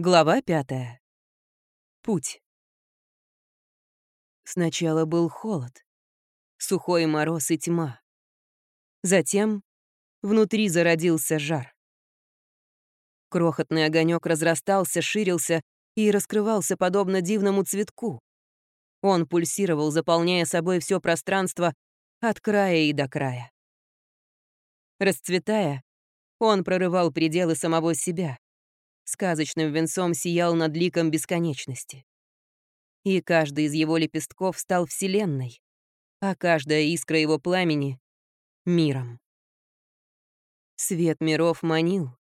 Глава пятая. Путь. Сначала был холод, сухой мороз и тьма. Затем внутри зародился жар. Крохотный огонек разрастался, ширился и раскрывался подобно дивному цветку. Он пульсировал, заполняя собой все пространство от края и до края. Расцветая, он прорывал пределы самого себя сказочным венцом сиял над ликом бесконечности. И каждый из его лепестков стал вселенной, а каждая искра его пламени — миром. Свет миров манил.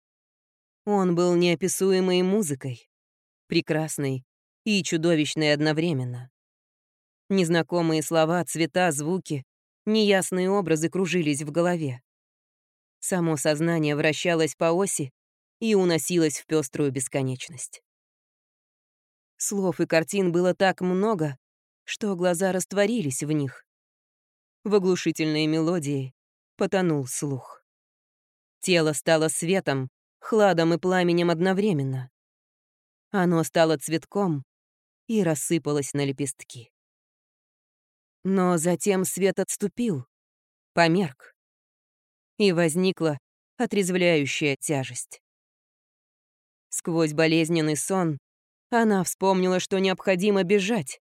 Он был неописуемой музыкой, прекрасной и чудовищной одновременно. Незнакомые слова, цвета, звуки, неясные образы кружились в голове. Само сознание вращалось по оси, и уносилась в пеструю бесконечность. Слов и картин было так много, что глаза растворились в них. В оглушительной мелодии потонул слух. Тело стало светом, хладом и пламенем одновременно. Оно стало цветком и рассыпалось на лепестки. Но затем свет отступил, померк, и возникла отрезвляющая тяжесть. Сквозь болезненный сон она вспомнила, что необходимо бежать.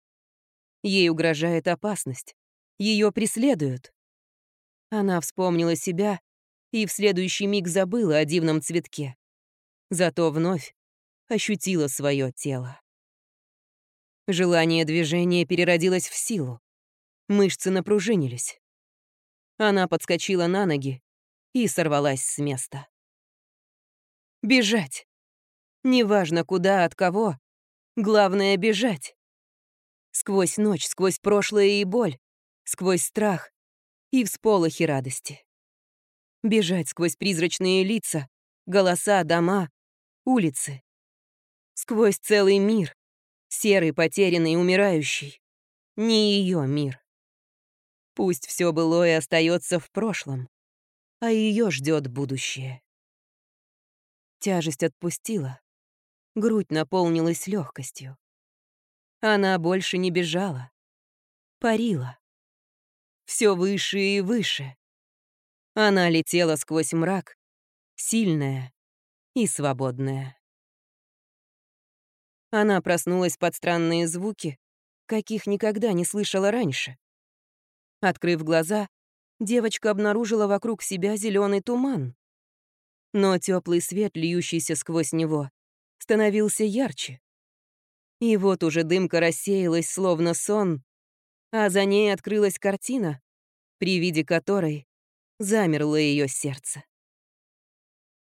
Ей угрожает опасность. Ее преследуют. Она вспомнила себя и в следующий миг забыла о дивном цветке. Зато вновь ощутила свое тело. Желание движения переродилось в силу. Мышцы напружинились. Она подскочила на ноги и сорвалась с места. Бежать! Неважно куда, от кого. Главное — бежать. Сквозь ночь, сквозь прошлое и боль, сквозь страх и всполохи радости. Бежать сквозь призрачные лица, голоса, дома, улицы. Сквозь целый мир, серый, потерянный, умирающий. Не ее мир. Пусть все былое остается в прошлом, а ее ждет будущее. Тяжесть отпустила. Грудь наполнилась легкостью. Она больше не бежала. Парила. Все выше и выше. Она летела сквозь мрак, сильная и свободная. Она проснулась под странные звуки, каких никогда не слышала раньше. Открыв глаза, девочка обнаружила вокруг себя зеленый туман. Но теплый свет, льющийся сквозь него, становился ярче. И вот уже дымка рассеялась, словно сон, а за ней открылась картина, при виде которой замерло ее сердце.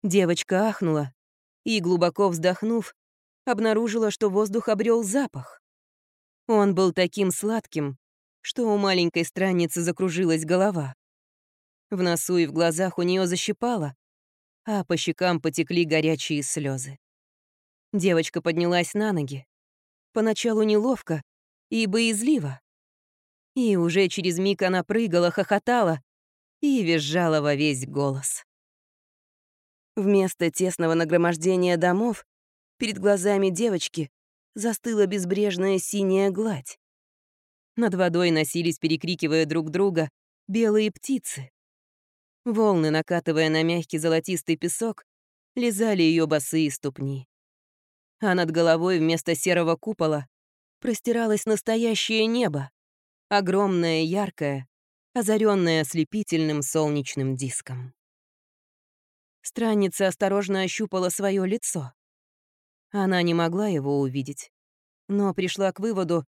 Девочка ахнула и, глубоко вздохнув, обнаружила, что воздух обрел запах. Он был таким сладким, что у маленькой странницы закружилась голова. В носу и в глазах у нее защипало, а по щекам потекли горячие слезы. Девочка поднялась на ноги. Поначалу неловко и боязливо. И уже через миг она прыгала, хохотала и визжала во весь голос. Вместо тесного нагромождения домов перед глазами девочки застыла безбрежная синяя гладь. Над водой носились, перекрикивая друг друга, белые птицы. Волны, накатывая на мягкий золотистый песок, лизали ее босые ступни а над головой вместо серого купола простиралось настоящее небо, огромное, яркое, озаренное ослепительным солнечным диском. Странница осторожно ощупала свое лицо. Она не могла его увидеть, но пришла к выводу,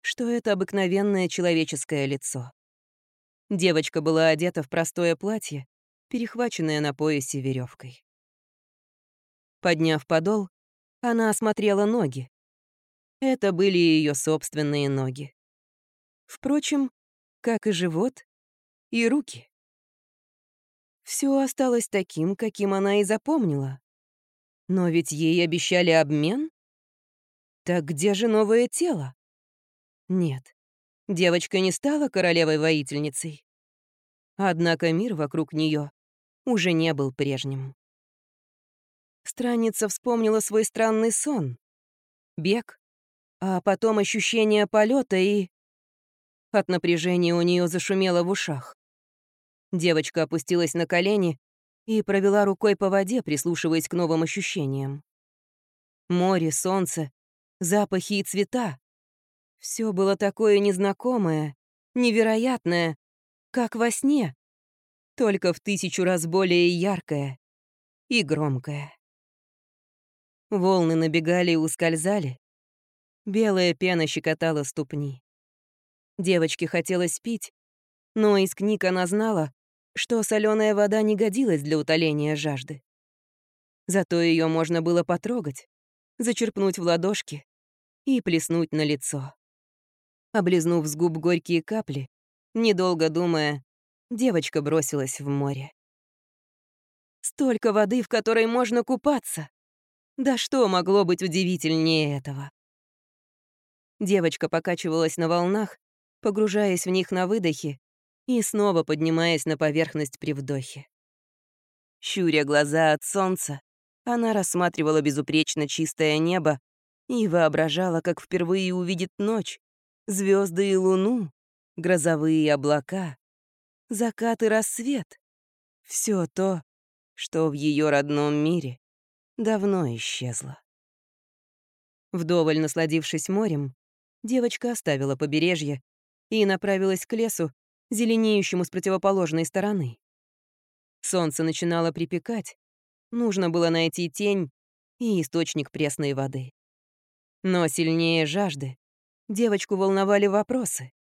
что это обыкновенное человеческое лицо. Девочка была одета в простое платье, перехваченное на поясе веревкой. Подняв подол, она осмотрела ноги. Это были ее собственные ноги. Впрочем, как и живот, и руки. Все осталось таким, каким она и запомнила. Но ведь ей обещали обмен? Так где же новое тело? Нет, девочка не стала королевой-воительницей. Однако мир вокруг нее уже не был прежним. Странница вспомнила свой странный сон. Бег, а потом ощущение полета и... От напряжения у нее зашумело в ушах. Девочка опустилась на колени и провела рукой по воде, прислушиваясь к новым ощущениям. Море, солнце, запахи и цвета. Все было такое незнакомое, невероятное, как во сне, только в тысячу раз более яркое и громкое. Волны набегали и ускользали. Белая пена щекотала ступни. Девочке хотелось пить, но из книг она знала, что соленая вода не годилась для утоления жажды. Зато ее можно было потрогать, зачерпнуть в ладошки и плеснуть на лицо. Облизнув с губ горькие капли, недолго думая, девочка бросилась в море. Столько воды, в которой можно купаться. Да что могло быть удивительнее этого? Девочка покачивалась на волнах, погружаясь в них на выдохе и снова поднимаясь на поверхность при вдохе. Щуря глаза от солнца, она рассматривала безупречно чистое небо и воображала, как впервые увидит ночь, звезды и луну, грозовые облака, закат и рассвет. Все то, что в ее родном мире давно исчезла. Вдоволь насладившись морем, девочка оставила побережье и направилась к лесу, зеленеющему с противоположной стороны. Солнце начинало припекать, нужно было найти тень и источник пресной воды. Но сильнее жажды девочку волновали вопросы.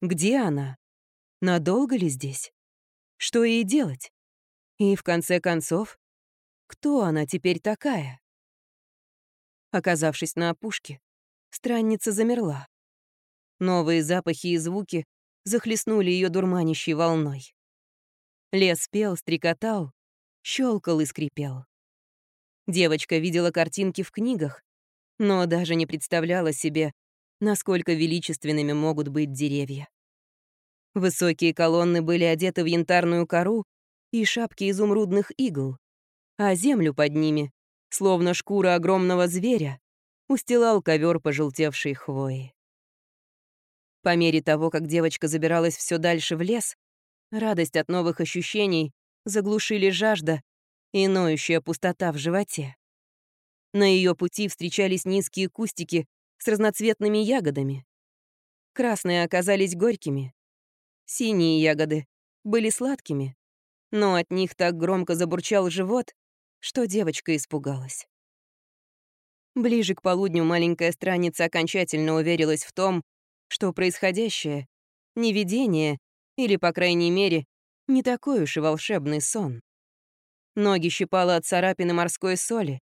Где она? Надолго ли здесь? Что ей делать? И в конце концов, кто она теперь такая? Оказавшись на опушке, странница замерла. Новые запахи и звуки захлестнули ее дурманящей волной. Лес пел, стрекотал, щелкал и скрипел. Девочка видела картинки в книгах, но даже не представляла себе, насколько величественными могут быть деревья. Высокие колонны были одеты в янтарную кору и шапки изумрудных игл а землю под ними, словно шкура огромного зверя, устилал ковер пожелтевшей хвои. По мере того, как девочка забиралась все дальше в лес, радость от новых ощущений заглушили жажда и ноющая пустота в животе. На ее пути встречались низкие кустики с разноцветными ягодами. Красные оказались горькими. Синие ягоды были сладкими, но от них так громко забурчал живот, что девочка испугалась. Ближе к полудню маленькая страница окончательно уверилась в том, что происходящее — не видение или, по крайней мере, не такой уж и волшебный сон. Ноги щипало от царапины морской соли,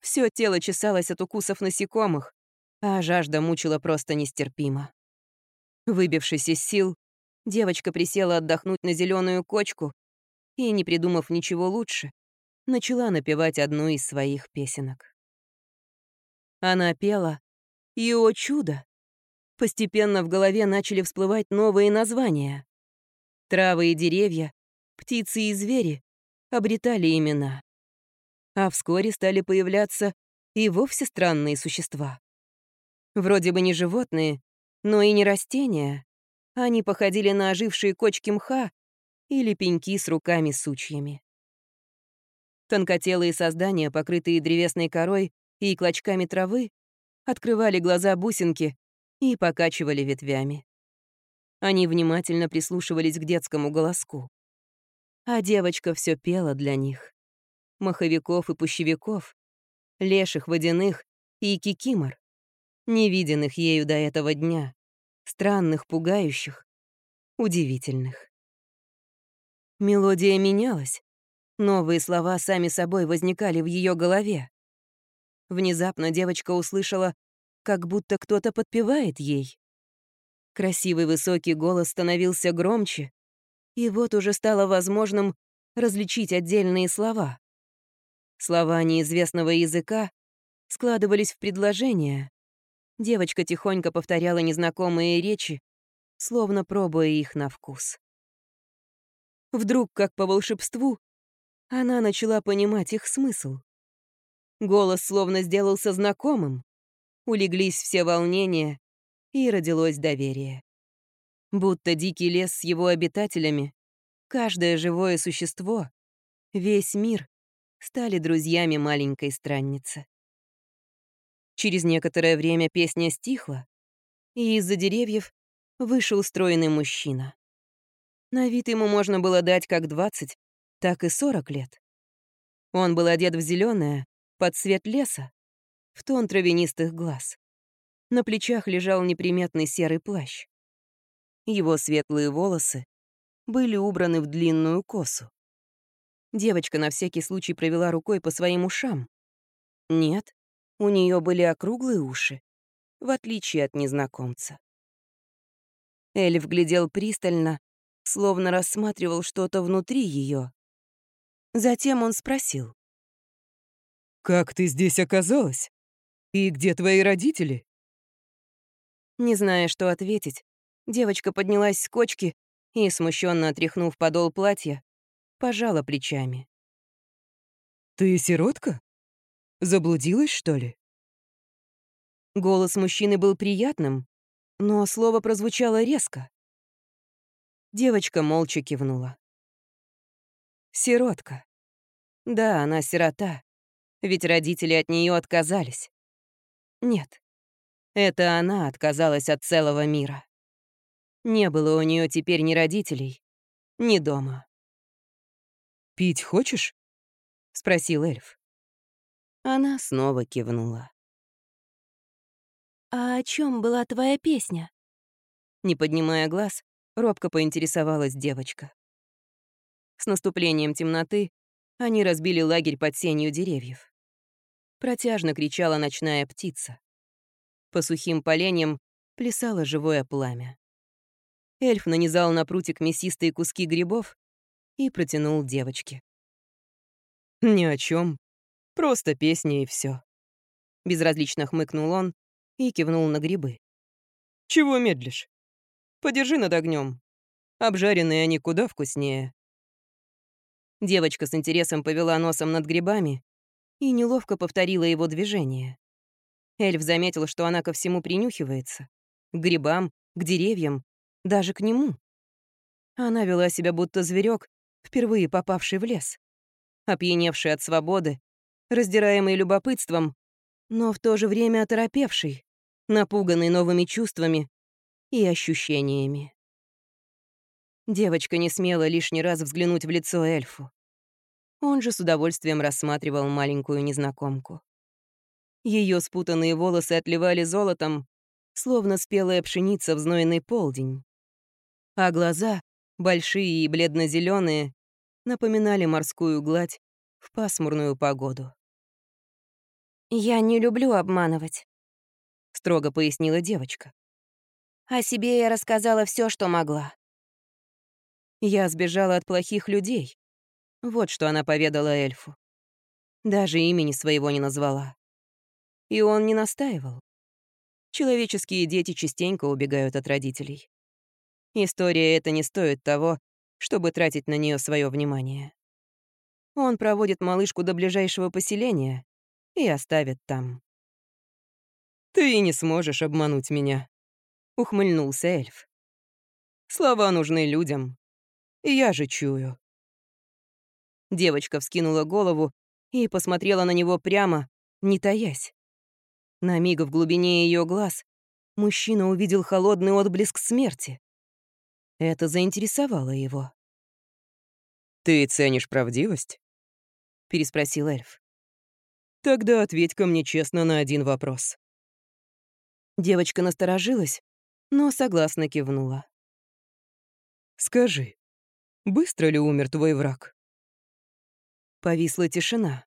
все тело чесалось от укусов насекомых, а жажда мучила просто нестерпимо. Выбившись из сил, девочка присела отдохнуть на зеленую кочку и, не придумав ничего лучше, начала напевать одну из своих песенок. Она пела, и, о чудо, постепенно в голове начали всплывать новые названия. Травы и деревья, птицы и звери обретали имена. А вскоре стали появляться и вовсе странные существа. Вроде бы не животные, но и не растения. Они походили на ожившие кочки мха или пеньки с руками-сучьями. Тонкотелые создания, покрытые древесной корой и клочками травы, открывали глаза бусинки и покачивали ветвями. Они внимательно прислушивались к детскому голоску. А девочка все пела для них. Маховиков и пущевиков, леших водяных и кикимор, невиденных ею до этого дня, странных, пугающих, удивительных. Мелодия менялась, Новые слова сами собой возникали в ее голове. Внезапно девочка услышала, как будто кто-то подпевает ей. Красивый высокий голос становился громче, и вот уже стало возможным различить отдельные слова. Слова неизвестного языка складывались в предложения. Девочка тихонько повторяла незнакомые речи, словно пробуя их на вкус. Вдруг, как по волшебству, она начала понимать их смысл. Голос словно сделался знакомым. Улеглись все волнения, и родилось доверие. Будто дикий лес с его обитателями, каждое живое существо, весь мир стали друзьями маленькой странницы. Через некоторое время песня стихла, и из-за деревьев вышел стройный мужчина. На вид ему можно было дать как 20, так и 40 лет. Он был одет в зеленое, под цвет леса, в тон травянистых глаз. На плечах лежал неприметный серый плащ. Его светлые волосы были убраны в длинную косу. Девочка на всякий случай провела рукой по своим ушам. Нет, у нее были округлые уши, в отличие от незнакомца. Эльф глядел пристально, словно рассматривал что-то внутри ее. Затем он спросил. «Как ты здесь оказалась? И где твои родители?» Не зная, что ответить, девочка поднялась с кочки и, смущенно отряхнув подол платья, пожала плечами. «Ты сиротка? Заблудилась, что ли?» Голос мужчины был приятным, но слово прозвучало резко. Девочка молча кивнула. Сиротка. Да, она сирота ведь родители от нее отказались. Нет, это она отказалась от целого мира. Не было у нее теперь ни родителей, ни дома. «Пить хочешь?» — спросил эльф. Она снова кивнула. «А о чем была твоя песня?» Не поднимая глаз, робко поинтересовалась девочка. С наступлением темноты они разбили лагерь под сенью деревьев. Протяжно кричала ночная птица. По сухим поленьям плясало живое пламя. Эльф нанизал на прутик мясистые куски грибов и протянул девочке. «Ни о чем, Просто песня и все. Безразлично хмыкнул он и кивнул на грибы. «Чего медлишь? Подержи над огнем. Обжаренные они куда вкуснее». Девочка с интересом повела носом над грибами и неловко повторила его движение. Эльф заметил, что она ко всему принюхивается. К грибам, к деревьям, даже к нему. Она вела себя будто зверек, впервые попавший в лес. Опьяневший от свободы, раздираемый любопытством, но в то же время оторопевший, напуганный новыми чувствами и ощущениями. Девочка не смела лишний раз взглянуть в лицо эльфу. Он же с удовольствием рассматривал маленькую незнакомку. Ее спутанные волосы отливали золотом, словно спелая пшеница в знойный полдень. А глаза, большие и бледно зеленые напоминали морскую гладь в пасмурную погоду. «Я не люблю обманывать», — строго пояснила девочка. «О себе я рассказала все, что могла. Я сбежала от плохих людей. Вот что она поведала эльфу. Даже имени своего не назвала. И он не настаивал. Человеческие дети частенько убегают от родителей. История эта не стоит того, чтобы тратить на нее свое внимание. Он проводит малышку до ближайшего поселения и оставит там. «Ты не сможешь обмануть меня», — ухмыльнулся эльф. «Слова нужны людям, я же чую». Девочка вскинула голову и посмотрела на него прямо, не таясь. На миг в глубине ее глаз мужчина увидел холодный отблеск смерти. Это заинтересовало его. «Ты ценишь правдивость?» — переспросил эльф. «Тогда ответь ко мне честно на один вопрос». Девочка насторожилась, но согласно кивнула. «Скажи, Быстро ли умер твой враг?» Повисла тишина.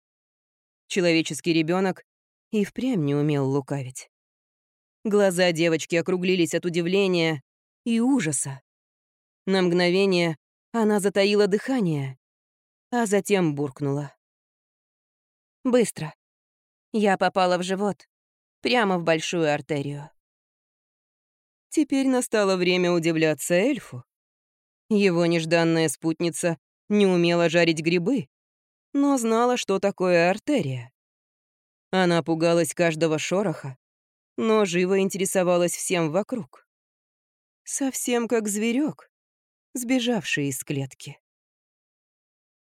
Человеческий ребенок и впрямь не умел лукавить. Глаза девочки округлились от удивления и ужаса. На мгновение она затаила дыхание, а затем буркнула. «Быстро. Я попала в живот, прямо в большую артерию». Теперь настало время удивляться эльфу. Его нежданная спутница не умела жарить грибы, но знала, что такое артерия. Она пугалась каждого шороха, но живо интересовалась всем вокруг. Совсем как зверек, сбежавший из клетки.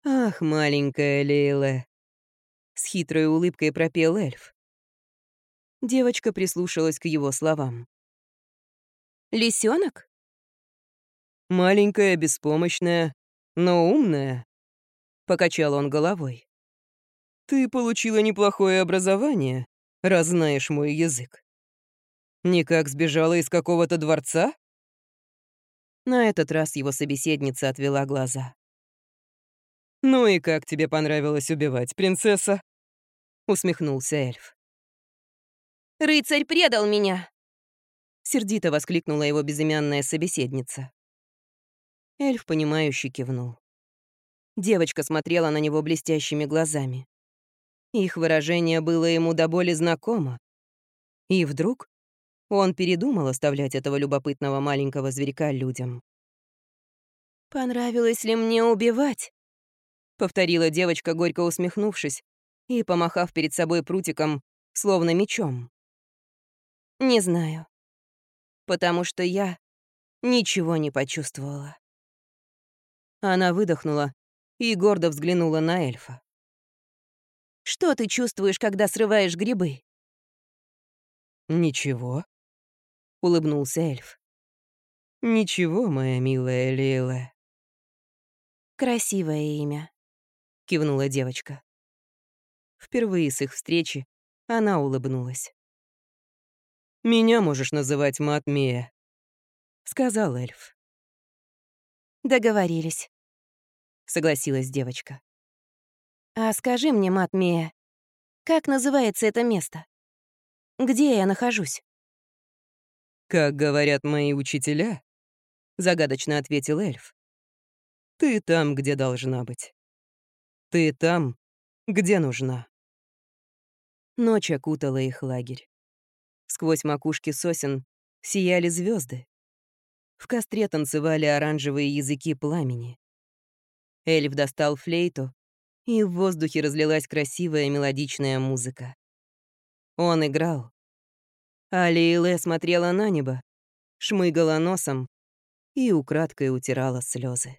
«Ах, маленькая Лейле!» — с хитрой улыбкой пропел эльф. Девочка прислушалась к его словам. Лисенок? «Маленькая, беспомощная, но умная», — покачал он головой. «Ты получила неплохое образование, раз знаешь мой язык. Никак сбежала из какого-то дворца?» На этот раз его собеседница отвела глаза. «Ну и как тебе понравилось убивать, принцесса?» — усмехнулся эльф. «Рыцарь предал меня!» — сердито воскликнула его безымянная собеседница. Эльф, понимающе кивнул. Девочка смотрела на него блестящими глазами. Их выражение было ему до боли знакомо. И вдруг он передумал оставлять этого любопытного маленького зверька людям. «Понравилось ли мне убивать?» — повторила девочка, горько усмехнувшись и помахав перед собой прутиком, словно мечом. «Не знаю. Потому что я ничего не почувствовала». Она выдохнула и гордо взглянула на эльфа. «Что ты чувствуешь, когда срываешь грибы?» «Ничего», — улыбнулся эльф. «Ничего, моя милая Лила». «Красивое имя», — кивнула девочка. Впервые с их встречи она улыбнулась. «Меня можешь называть Матмея», — сказал эльф. «Договорились», — согласилась девочка. «А скажи мне, Матмея, как называется это место? Где я нахожусь?» «Как говорят мои учителя», — загадочно ответил эльф, «ты там, где должна быть. Ты там, где нужна». Ночь окутала их лагерь. Сквозь макушки сосен сияли звезды. В костре танцевали оранжевые языки пламени. Эльф достал флейту, и в воздухе разлилась красивая мелодичная музыка. Он играл. А Лейле смотрела на небо, шмыгала носом и украдкой утирала слезы.